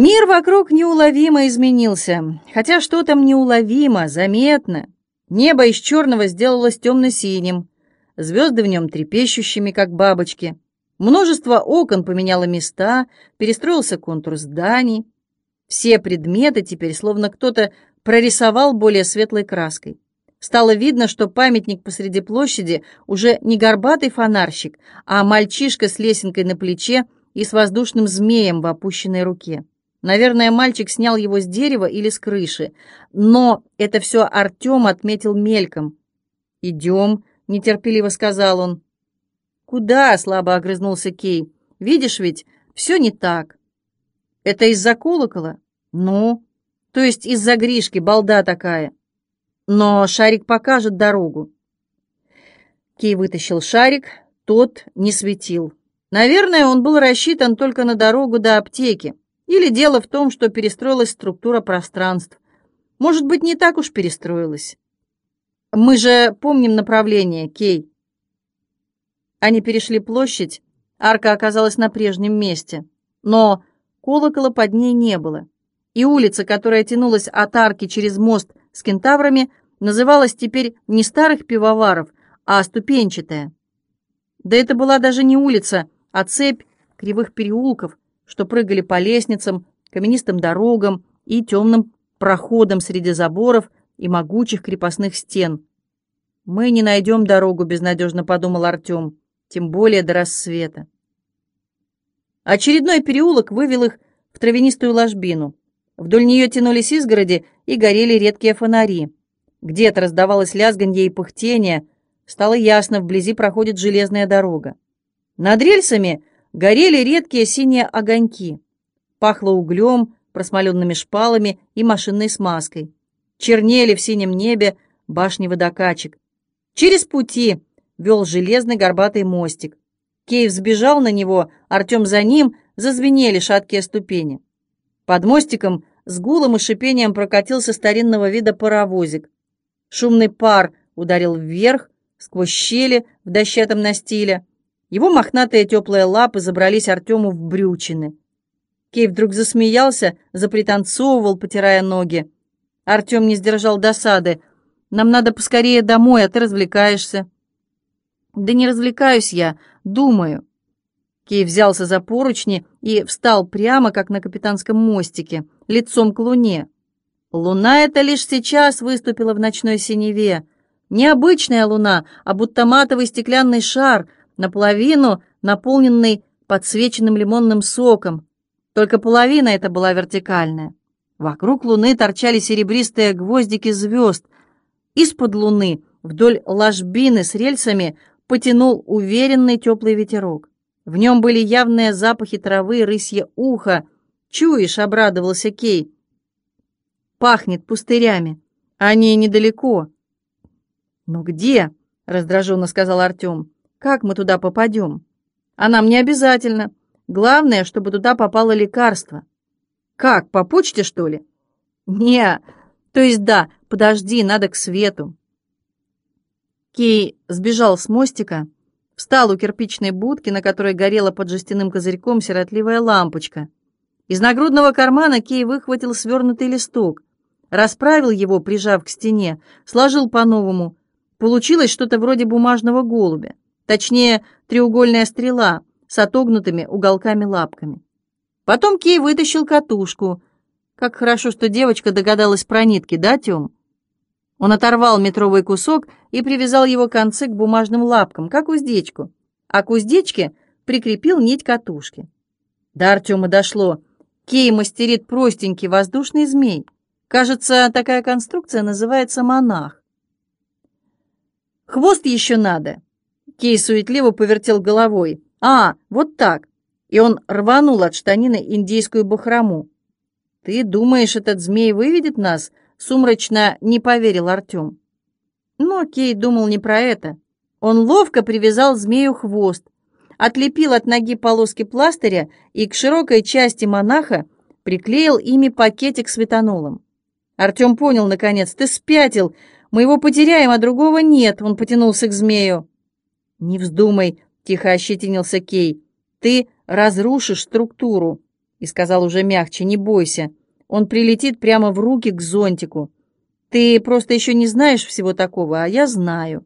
Мир вокруг неуловимо изменился, хотя что там неуловимо, заметно. Небо из черного сделалось темно-синим, звезды в нем трепещущими, как бабочки. Множество окон поменяло места, перестроился контур зданий. Все предметы теперь словно кто-то прорисовал более светлой краской. Стало видно, что памятник посреди площади уже не горбатый фонарщик, а мальчишка с лесенкой на плече и с воздушным змеем в опущенной руке. Наверное, мальчик снял его с дерева или с крыши, но это все Артем отметил мельком. «Идем», — нетерпеливо сказал он. «Куда?» — слабо огрызнулся Кей. «Видишь ведь, все не так». «Это из-за колокола?» «Ну?» «То есть из-за Гришки, балда такая». «Но шарик покажет дорогу». Кей вытащил шарик, тот не светил. Наверное, он был рассчитан только на дорогу до аптеки. Или дело в том, что перестроилась структура пространств. Может быть, не так уж перестроилась. Мы же помним направление, Кей. Они перешли площадь, арка оказалась на прежнем месте, но колокола под ней не было. И улица, которая тянулась от арки через мост с кентаврами, называлась теперь не старых пивоваров, а ступенчатая. Да это была даже не улица, а цепь кривых переулков, что прыгали по лестницам, каменистым дорогам и темным проходам среди заборов и могучих крепостных стен. «Мы не найдем дорогу», — безнадежно подумал Артем, тем более до рассвета. Очередной переулок вывел их в травянистую ложбину. Вдоль нее тянулись изгороди и горели редкие фонари. Где-то раздавалось лязганье и пыхтение. Стало ясно, вблизи проходит железная дорога. Над рельсами горели редкие синие огоньки. Пахло углем, просмоленными шпалами и машинной смазкой. Чернели в синем небе башни водокачек. Через пути вел железный горбатый мостик. Кейв сбежал на него, Артем за ним, зазвенели шаткие ступени. Под мостиком с гулом и шипением прокатился старинного вида паровозик. Шумный пар ударил вверх, сквозь щели в дощатом настиле. Его мохнатые теплые лапы забрались Артему в брючины. Кей вдруг засмеялся, запританцовывал, потирая ноги. Артем не сдержал досады. «Нам надо поскорее домой, а ты развлекаешься». «Да не развлекаюсь я, думаю». Кей взялся за поручни и встал прямо, как на капитанском мостике, лицом к луне. Луна эта лишь сейчас выступила в ночной синеве. Необычная луна, а будто матовый стеклянный шар — наполовину наполненный подсвеченным лимонным соком. Только половина эта была вертикальная. Вокруг луны торчали серебристые гвоздики звезд. Из-под луны вдоль ложбины с рельсами потянул уверенный теплый ветерок. В нем были явные запахи травы, рысье ухо. «Чуешь?» — обрадовался Кей. «Пахнет пустырями. Они недалеко». «Ну где?» — раздраженно сказал Артем. Как мы туда попадем? А нам не обязательно. Главное, чтобы туда попало лекарство. Как, по почте, что ли? Не, то есть да, подожди, надо к свету. Кей сбежал с мостика, встал у кирпичной будки, на которой горела под жестяным козырьком сиротливая лампочка. Из нагрудного кармана Кей выхватил свернутый листок, расправил его, прижав к стене, сложил по-новому. Получилось что-то вроде бумажного голубя. Точнее, треугольная стрела с отогнутыми уголками-лапками. Потом Кей вытащил катушку. Как хорошо, что девочка догадалась про нитки, да, Тём? Он оторвал метровый кусок и привязал его концы к бумажным лапкам, как уздечку, а к уздечке прикрепил нить катушки. До Артема дошло. Кей мастерит простенький воздушный змей. Кажется, такая конструкция называется монах. Хвост еще надо. Кей суетливо повертел головой. «А, вот так!» И он рванул от штанины индийскую бахрому. «Ты думаешь, этот змей выведет нас?» Сумрачно не поверил Артем. Но Кей думал не про это. Он ловко привязал змею хвост, отлепил от ноги полоски пластыря и к широкой части монаха приклеил ими пакетик с витанолом. Артем понял, наконец, ты спятил, мы его потеряем, а другого нет, он потянулся к змею. «Не вздумай», — тихо ощетинился Кей. «Ты разрушишь структуру. и сказал уже мягче, «Не бойся, он прилетит прямо в руки к зонтику. Ты просто еще не знаешь всего такого, а я знаю».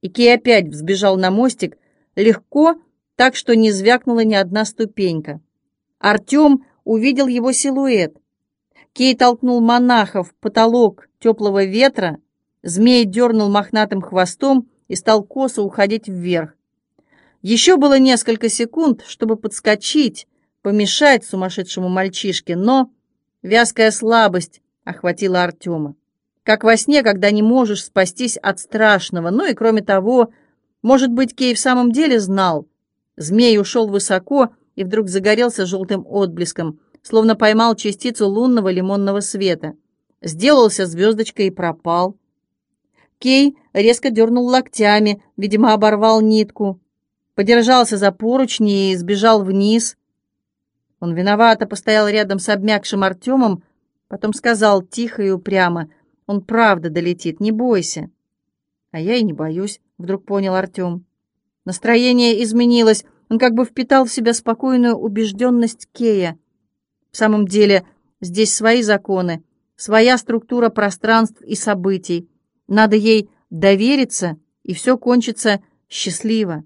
И Кей опять взбежал на мостик, легко, так что не звякнула ни одна ступенька. Артем увидел его силуэт. Кей толкнул монаха в потолок теплого ветра, змей дернул мохнатым хвостом и стал косо уходить вверх. Еще было несколько секунд, чтобы подскочить, помешать сумасшедшему мальчишке, но вязкая слабость охватила Артема. Как во сне, когда не можешь спастись от страшного. Ну и кроме того, может быть, Кей в самом деле знал. Змей ушел высоко и вдруг загорелся желтым отблеском, словно поймал частицу лунного лимонного света. Сделался звездочкой и пропал. Кей резко дернул локтями, видимо, оборвал нитку подержался за поручни и сбежал вниз. Он виновато постоял рядом с обмякшим Артемом, потом сказал тихо и упрямо, «Он правда долетит, не бойся». «А я и не боюсь», — вдруг понял Артем. Настроение изменилось, он как бы впитал в себя спокойную убежденность Кея. В самом деле, здесь свои законы, своя структура пространств и событий. Надо ей довериться, и все кончится счастливо.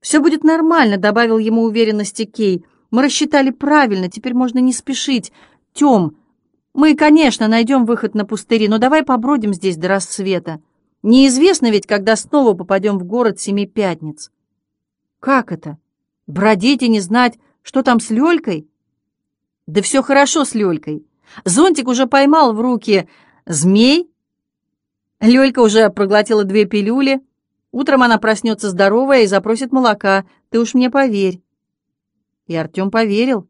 «Все будет нормально», — добавил ему уверенности Кей. «Мы рассчитали правильно, теперь можно не спешить. Тем, мы, конечно, найдем выход на пустыри, но давай побродим здесь до рассвета. Неизвестно ведь, когда снова попадем в город Семи Пятниц». «Как это? Бродить и не знать, что там с Лёлькой?» «Да все хорошо с Лёлькой. Зонтик уже поймал в руки змей. Лёлька уже проглотила две пилюли». Утром она проснется здоровая и запросит молока, ты уж мне поверь». И Артем поверил.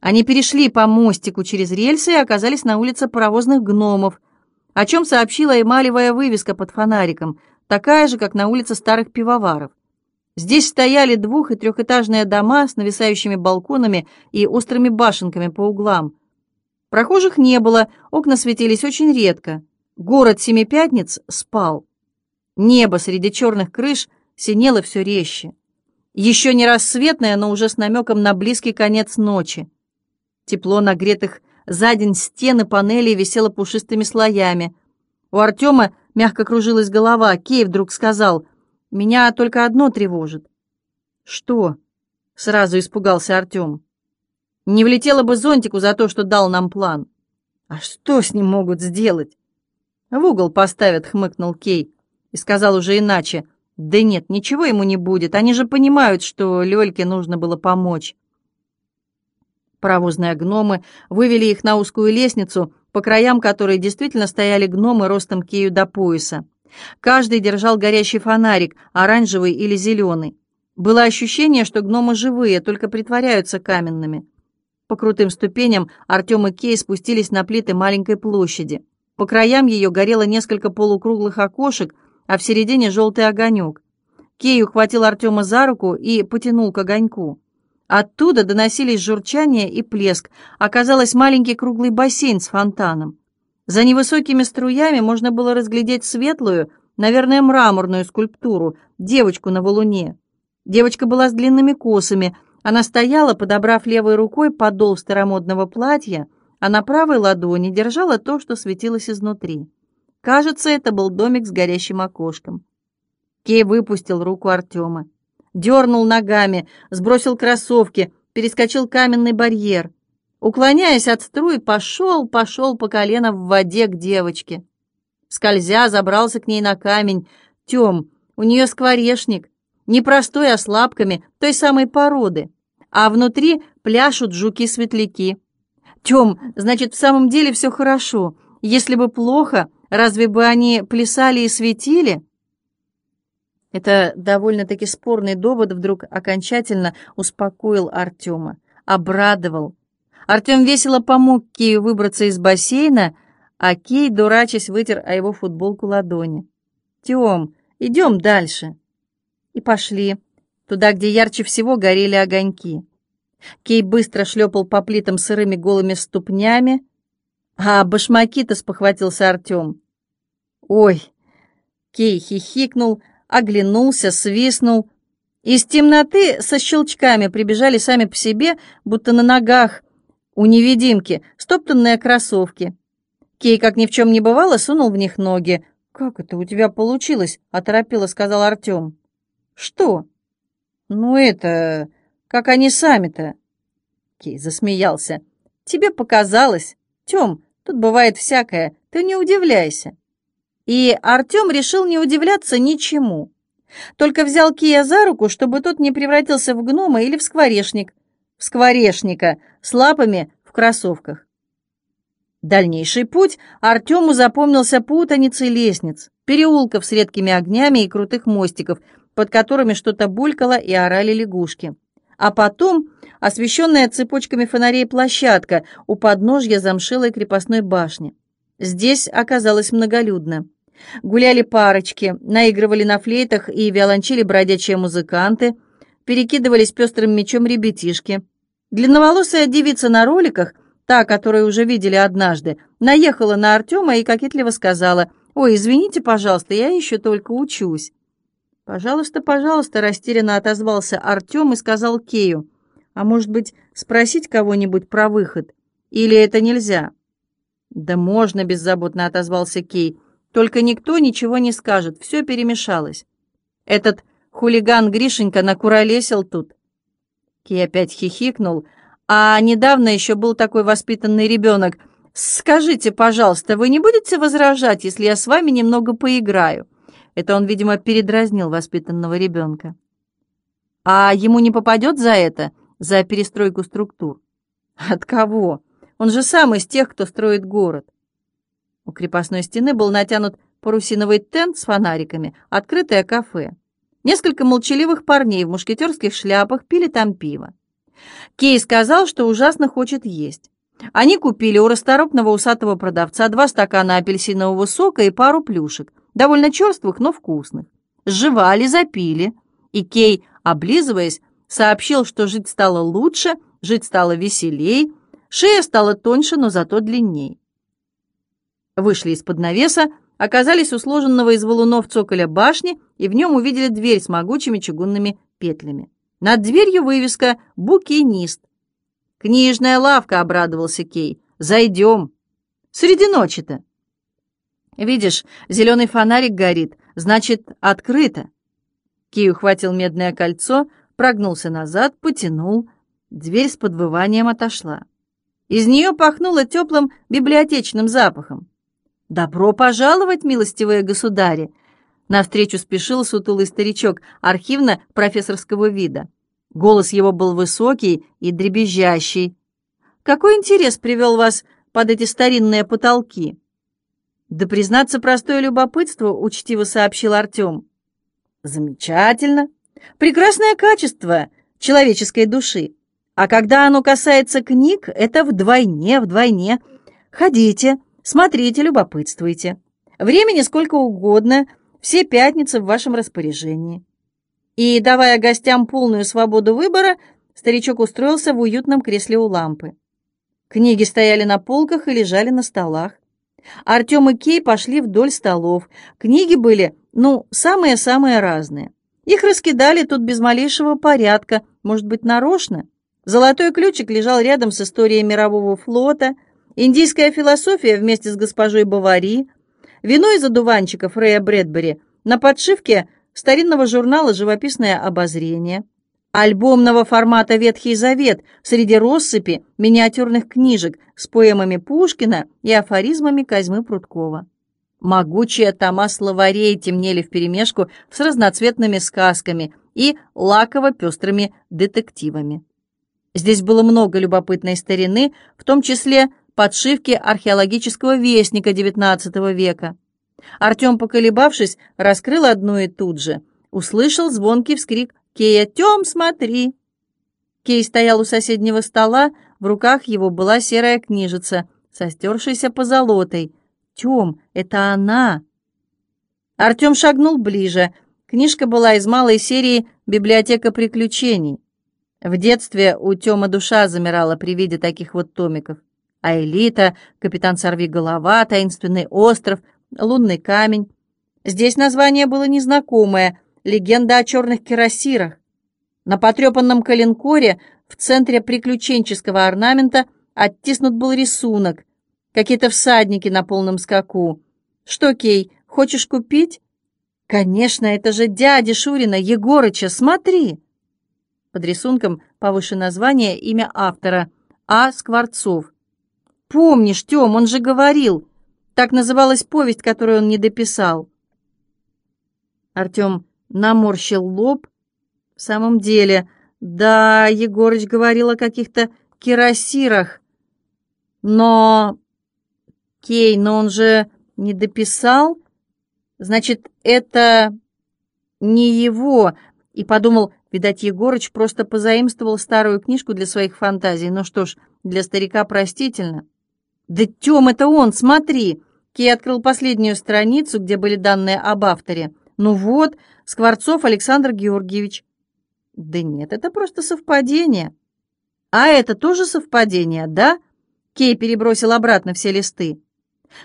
Они перешли по мостику через рельсы и оказались на улице паровозных гномов, о чем сообщила эмалевая вывеска под фонариком, такая же, как на улице старых пивоваров. Здесь стояли двух- и трехэтажные дома с нависающими балконами и острыми башенками по углам. Прохожих не было, окна светились очень редко. Город Семипятниц спал. Небо среди черных крыш синело все резче. Еще не рассветное, но уже с намеком на близкий конец ночи. Тепло нагретых за день стены панелей висело пушистыми слоями. У Артема мягко кружилась голова. Кей вдруг сказал, «Меня только одно тревожит». «Что?» — сразу испугался Артем. «Не влетело бы зонтику за то, что дал нам план». «А что с ним могут сделать?» «В угол поставят», — хмыкнул Кей и сказал уже иначе. «Да нет, ничего ему не будет. Они же понимают, что Лёльке нужно было помочь». Паровозные гномы вывели их на узкую лестницу, по краям которой действительно стояли гномы ростом кею до пояса. Каждый держал горящий фонарик, оранжевый или зеленый. Было ощущение, что гномы живые, только притворяются каменными. По крутым ступеням Артем и Кей спустились на плиты маленькой площади. По краям ее горело несколько полукруглых окошек, а в середине желтый огонек. Кей ухватил Артема за руку и потянул к огоньку. Оттуда доносились журчание и плеск. Оказалось маленький круглый бассейн с фонтаном. За невысокими струями можно было разглядеть светлую, наверное, мраморную скульптуру, девочку на валуне. Девочка была с длинными косами. Она стояла, подобрав левой рукой подол старомодного платья, а на правой ладони держала то, что светилось изнутри. Кажется, это был домик с горящим окошком. Кей выпустил руку Артема. Дернул ногами, сбросил кроссовки, перескочил каменный барьер. Уклоняясь от струй, пошел, пошел по колено в воде к девочке. Скользя, забрался к ней на камень. Тем, у нее скворечник. Не простой, а с лапками той самой породы. А внутри пляшут жуки-светляки. Тем, значит, в самом деле все хорошо. Если бы плохо, Разве бы они плясали и светили? Это довольно-таки спорный довод вдруг окончательно успокоил Артема, обрадовал. Артем весело помог Кею выбраться из бассейна, а Кей, дурачась, вытер о его футболку ладони. «Тем, идем дальше». И пошли, туда, где ярче всего горели огоньки. Кей быстро шлепал по плитам сырыми голыми ступнями, «А башмаки-то спохватился Артем». «Ой!» Кей хихикнул, оглянулся, свистнул. Из темноты со щелчками прибежали сами по себе, будто на ногах у невидимки, стоптанные кроссовки. Кей, как ни в чем не бывало, сунул в них ноги. «Как это у тебя получилось?» — оторопело сказал Артем. «Что?» «Ну это... как они сами-то?» Кей засмеялся. «Тебе показалось. Тем, тут бывает всякое, ты не удивляйся». И Артем решил не удивляться ничему. Только взял Кия за руку, чтобы тот не превратился в гнома или в скворечник. В скворечника с лапами в кроссовках. Дальнейший путь Артему запомнился путаницей лестниц, переулков с редкими огнями и крутых мостиков, под которыми что-то булькало и орали лягушки. А потом освещенная цепочками фонарей площадка у подножья замшелой крепостной башни. Здесь оказалось многолюдно. Гуляли парочки, наигрывали на флейтах и виолончели бродячие музыканты, перекидывались пестрым мечом ребятишки. Длинноволосая девица на роликах, та, которую уже видели однажды, наехала на Артема и кокетливо сказала, «Ой, извините, пожалуйста, я еще только учусь». «Пожалуйста, пожалуйста», — растерянно отозвался Артем и сказал Кею, «А может быть, спросить кого-нибудь про выход? Или это нельзя?» «Да можно», — беззаботно отозвался Кей, — только никто ничего не скажет, все перемешалось. Этот хулиган Гришенька накуролесил тут. Кей опять хихикнул. А недавно еще был такой воспитанный ребенок. «Скажите, пожалуйста, вы не будете возражать, если я с вами немного поиграю?» Это он, видимо, передразнил воспитанного ребенка. «А ему не попадет за это, за перестройку структур?» «От кого? Он же сам из тех, кто строит город». У крепостной стены был натянут парусиновый тент с фонариками, открытое кафе. Несколько молчаливых парней в мушкетерских шляпах пили там пиво. Кей сказал, что ужасно хочет есть. Они купили у расторопного усатого продавца два стакана апельсинового сока и пару плюшек, довольно черствых, но вкусных. Сживали, запили, и Кей, облизываясь, сообщил, что жить стало лучше, жить стало веселей, шея стала тоньше, но зато длинней. Вышли из-под навеса, оказались у сложенного из валунов цоколя башни и в нем увидели дверь с могучими чугунными петлями. Над дверью вывеска «Букинист». «Книжная лавка», — обрадовался Кей. «Зайдем». «Среди ночи-то». «Видишь, зеленый фонарик горит, значит, открыто». Кей ухватил медное кольцо, прогнулся назад, потянул. Дверь с подвыванием отошла. Из нее пахнуло теплым библиотечным запахом. «Добро пожаловать, милостивые государи!» Навстречу спешил сутулый старичок архивно-профессорского вида. Голос его был высокий и дребезжащий. «Какой интерес привел вас под эти старинные потолки?» «Да, признаться, простое любопытство», — учтиво сообщил Артем. «Замечательно. Прекрасное качество человеческой души. А когда оно касается книг, это вдвойне, вдвойне. Ходите, Смотрите, любопытствуйте. Времени сколько угодно, все пятницы в вашем распоряжении. И, давая гостям полную свободу выбора, старичок устроился в уютном кресле у лампы. Книги стояли на полках и лежали на столах. Артем и Кей пошли вдоль столов. Книги были, ну, самые-самые разные. Их раскидали тут без малейшего порядка, может быть, нарочно. Золотой ключик лежал рядом с историей мирового флота — Индийская философия вместе с госпожой Бавари, вино из одуванчиков Рэя Брэдбери на подшивке старинного журнала «Живописное обозрение», альбомного формата «Ветхий Завет» среди россыпи миниатюрных книжек с поэмами Пушкина и афоризмами Козьмы Прудкова. Могучие тома словарей темнели вперемешку с разноцветными сказками и лаково-пестрыми детективами. Здесь было много любопытной старины, в том числе подшивки археологического вестника XIX века. Артем, поколебавшись, раскрыл одну и тут же. Услышал звонкий вскрик «Кея, Тем, смотри!». Кей стоял у соседнего стола, в руках его была серая книжица, со стершейся позолотой. «Тем, это она!» Артем шагнул ближе. Книжка была из малой серии «Библиотека приключений». В детстве у Тёма душа замирала при виде таких вот томиков. А элита, капитан Сорви-голова, таинственный остров, лунный камень. Здесь название было незнакомое, легенда о черных кирасирах. На потрепанном коленкоре в центре приключенческого орнамента оттиснут был рисунок. Какие-то всадники на полном скаку. «Что, Кей, хочешь купить?» «Конечно, это же дядя Шурина, Егорыча, смотри!» Под рисунком повыше название, имя автора А. Скворцов. «Помнишь, Тём, он же говорил!» Так называлась повесть, которую он не дописал. Артем наморщил лоб. В самом деле, да, Егорыч говорил о каких-то кирасирах. Но... Кей, но он же не дописал. Значит, это не его. И подумал, видать, Егорыч просто позаимствовал старую книжку для своих фантазий. Ну что ж, для старика простительно. «Да, Тём, это он, смотри!» Кей открыл последнюю страницу, где были данные об авторе. «Ну вот, Скворцов Александр Георгиевич». «Да нет, это просто совпадение». «А это тоже совпадение, да?» Кей перебросил обратно все листы.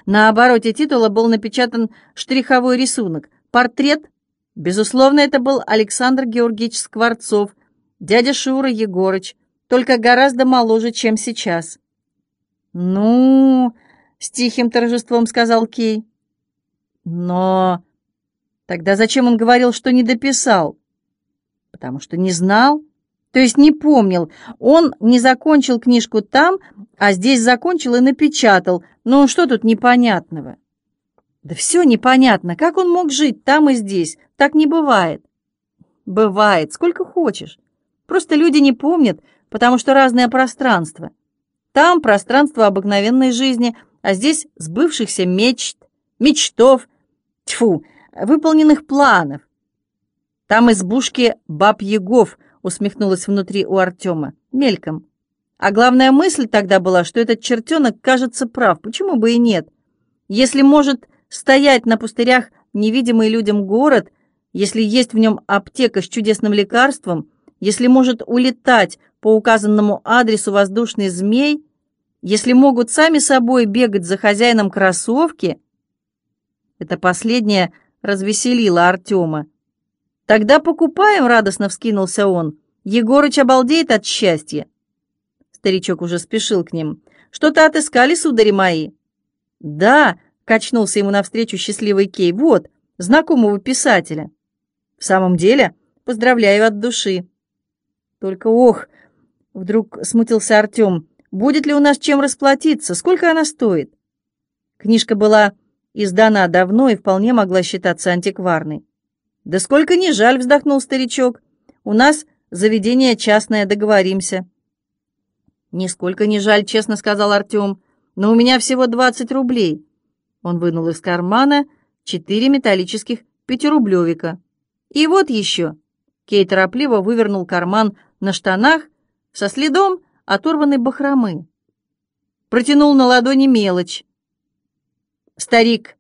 На обороте титула был напечатан штриховой рисунок. Портрет. Безусловно, это был Александр Георгиевич Скворцов, дядя Шура Егорыч, только гораздо моложе, чем сейчас. «Ну...» — с тихим торжеством сказал Кей. «Но...» «Тогда зачем он говорил, что не дописал?» «Потому что не знал, то есть не помнил. Он не закончил книжку там, а здесь закончил и напечатал. Ну, что тут непонятного?» «Да все непонятно. Как он мог жить там и здесь? Так не бывает». «Бывает. Сколько хочешь. Просто люди не помнят, потому что разное пространство». Там пространство обыкновенной жизни, а здесь сбывшихся мечт, мечтов, тьфу, выполненных планов. Там избушки баб-ягов, усмехнулась внутри у Артема, мельком. А главная мысль тогда была, что этот чертенок кажется прав, почему бы и нет? Если может стоять на пустырях невидимый людям город, если есть в нем аптека с чудесным лекарством, если может улетать по указанному адресу воздушный змей, если могут сами собой бегать за хозяином кроссовки, это последнее развеселило Артема. «Тогда покупаем», — радостно вскинулся он. «Егорыч обалдеет от счастья». Старичок уже спешил к ним. «Что-то отыскали, судари мои?» «Да», — качнулся ему навстречу счастливый Кей. «Вот, знакомого писателя». «В самом деле, поздравляю от души». «Только ох!» — вдруг смутился Артем. «Будет ли у нас чем расплатиться? Сколько она стоит?» Книжка была издана давно и вполне могла считаться антикварной. «Да сколько не жаль!» — вздохнул старичок. «У нас заведение частное, договоримся». «Нисколько не жаль», — честно сказал Артем. «Но у меня всего двадцать рублей». Он вынул из кармана четыре металлических пятирублевика. «И вот еще». Кей торопливо вывернул карман на штанах со следом оторванной бахромы. Протянул на ладони мелочь. Старик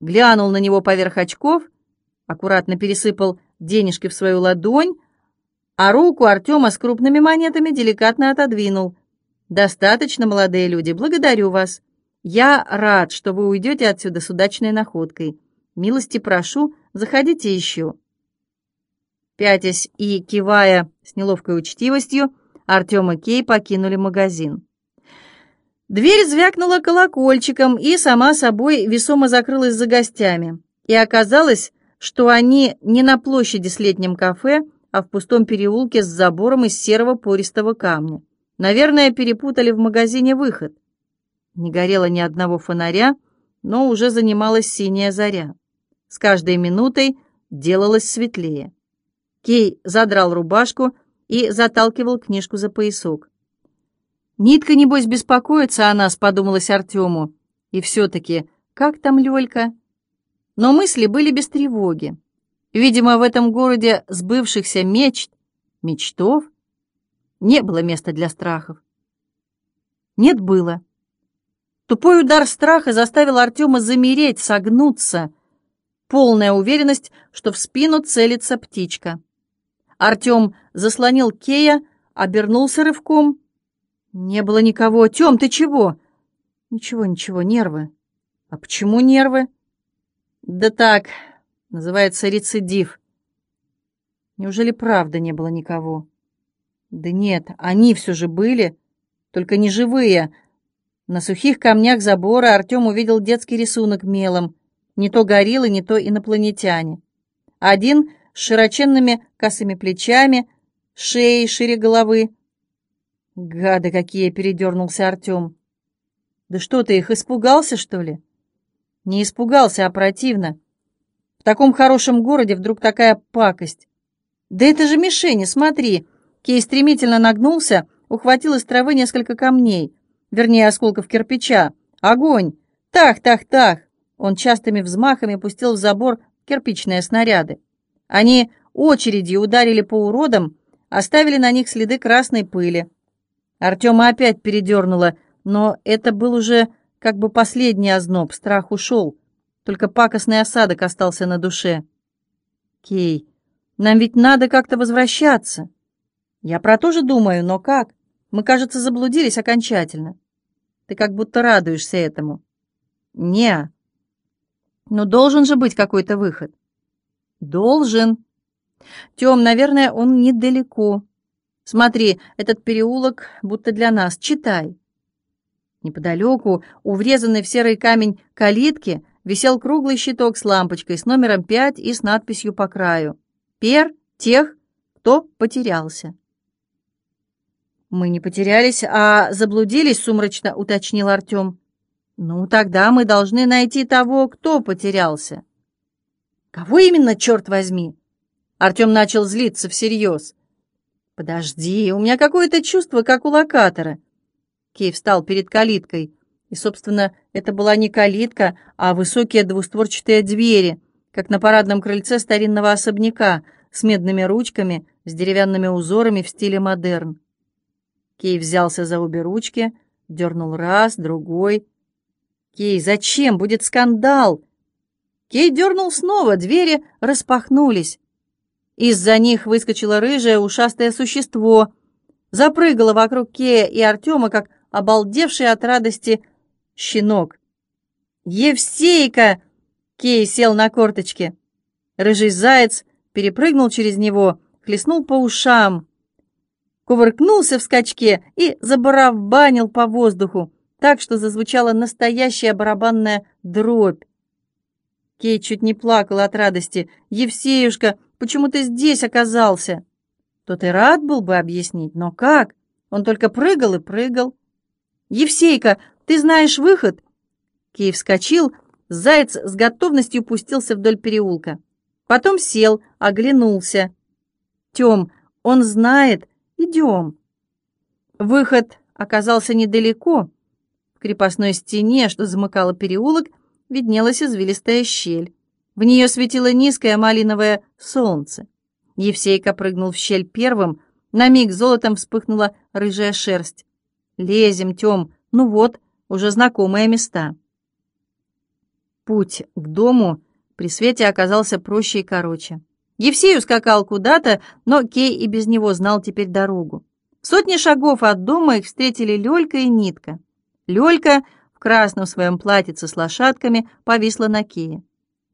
глянул на него поверх очков, аккуратно пересыпал денежки в свою ладонь, а руку Артема с крупными монетами деликатно отодвинул. «Достаточно, молодые люди, благодарю вас. Я рад, что вы уйдете отсюда с удачной находкой. Милости прошу, заходите еще». Пятясь и кивая с неловкой учтивостью, Артем и Кей покинули магазин. Дверь звякнула колокольчиком и сама собой весомо закрылась за гостями. И оказалось, что они не на площади с летним кафе, а в пустом переулке с забором из серого пористого камня. Наверное, перепутали в магазине выход. Не горело ни одного фонаря, но уже занималась синяя заря. С каждой минутой делалось светлее. Кей задрал рубашку и заталкивал книжку за поясок. «Нитка, небось, беспокоится о нас», — подумалось Артему. «И все-таки, как там Лёлька?» Но мысли были без тревоги. Видимо, в этом городе сбывшихся мечт, мечтов, не было места для страхов. Нет, было. Тупой удар страха заставил Артема замереть, согнуться. Полная уверенность, что в спину целится птичка. Артем заслонил Кея, обернулся рывком. Не было никого. Тем, ты чего? Ничего, ничего, нервы. А почему нервы? Да так, называется рецидив. Неужели правда не было никого? Да нет, они все же были, только не живые. На сухих камнях забора Артем увидел детский рисунок мелом. Не то гориллы, не то инопланетяне. Один с широченными косыми плечами, шеей шире головы. Гады какие, передернулся Артем. Да что ты их испугался, что ли? Не испугался, а противно. В таком хорошем городе вдруг такая пакость. Да это же мишени, смотри. Кей стремительно нагнулся, ухватил из травы несколько камней, вернее, осколков кирпича. Огонь! Тах, тах, тах! Он частыми взмахами пустил в забор кирпичные снаряды. Они очередью ударили по уродам, оставили на них следы красной пыли. Артема опять передернуло, но это был уже как бы последний озноб, страх ушел, только пакостный осадок остался на душе. «Кей, нам ведь надо как-то возвращаться». «Я про то же думаю, но как? Мы, кажется, заблудились окончательно». «Ты как будто радуешься этому». «Не, но должен же быть какой-то выход». «Должен». «Тем, наверное, он недалеко. Смотри, этот переулок будто для нас. Читай». Неподалеку, у врезанной в серый камень калитки, висел круглый щиток с лампочкой с номером 5 и с надписью по краю. «Пер тех, кто потерялся». «Мы не потерялись, а заблудились», — сумрачно уточнил Артем. «Ну, тогда мы должны найти того, кто потерялся». «Кого именно, черт возьми?» Артем начал злиться всерьез. «Подожди, у меня какое-то чувство, как у локатора». Кей встал перед калиткой. И, собственно, это была не калитка, а высокие двустворчатые двери, как на парадном крыльце старинного особняка, с медными ручками, с деревянными узорами в стиле модерн. Кей взялся за обе ручки, дернул раз, другой. «Кей, зачем? Будет скандал!» Кей дернул снова, двери распахнулись. Из-за них выскочило рыжее ушастое существо, запрыгало вокруг Кея и Артема, как обалдевший от радости щенок. «Евсейка!» — Кей сел на корточки. Рыжий заяц перепрыгнул через него, хлестнул по ушам, кувыркнулся в скачке и забарабанил по воздуху, так что зазвучала настоящая барабанная дробь. Кей чуть не плакал от радости. «Евсеюшка, почему ты здесь оказался?» Тот и рад был бы объяснить, но как? Он только прыгал и прыгал. «Евсейка, ты знаешь выход?» Кей вскочил, заяц с готовностью пустился вдоль переулка. Потом сел, оглянулся. «Тем, он знает, идем». Выход оказался недалеко. В крепостной стене, что замыкало переулок, виднелась извилистая щель. В нее светило низкое малиновое солнце. Евсейка прыгнул в щель первым, на миг золотом вспыхнула рыжая шерсть. Лезем, Тём, ну вот, уже знакомые места. Путь к дому при свете оказался проще и короче. Евсей ускакал куда-то, но Кей и без него знал теперь дорогу. Сотни шагов от дома их встретили Лёлька и Нитка. Лёлька в красном своем платьице с лошадками повисла на Кее.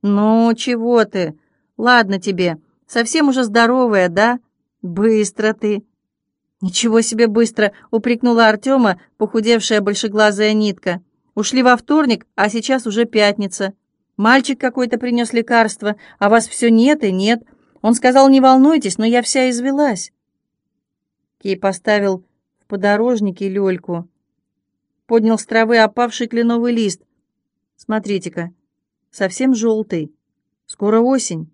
«Ну, чего ты? Ладно тебе, совсем уже здоровая, да? Быстро ты!» «Ничего себе быстро!» — упрекнула Артема, похудевшая большеглазая нитка. «Ушли во вторник, а сейчас уже пятница. Мальчик какой-то принес лекарство, а вас все нет и нет. Он сказал, не волнуйтесь, но я вся извелась». Кей поставил в подорожнике люльку, поднял с травы опавший кленовый лист. «Смотрите-ка, совсем желтый. Скоро осень.